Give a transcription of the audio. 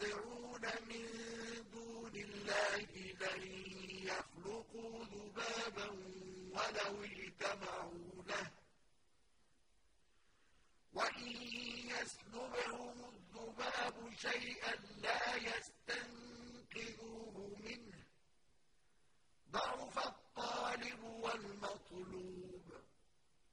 تَدْعُونَ مِن دُونِ اللَّهِ لَن يَخْلُقُوا ذُبَابًا وَلَوِ اجْتَمَعُوا لَهُ وَإِن يَسْلُبْهُمُ الذُّبَابُ شَيْئًا لَّا يَسْتَنقِذُوهُ مِنْهُ ضَعُفَ الطَّالِبُ وَالْمَطْلُوبُ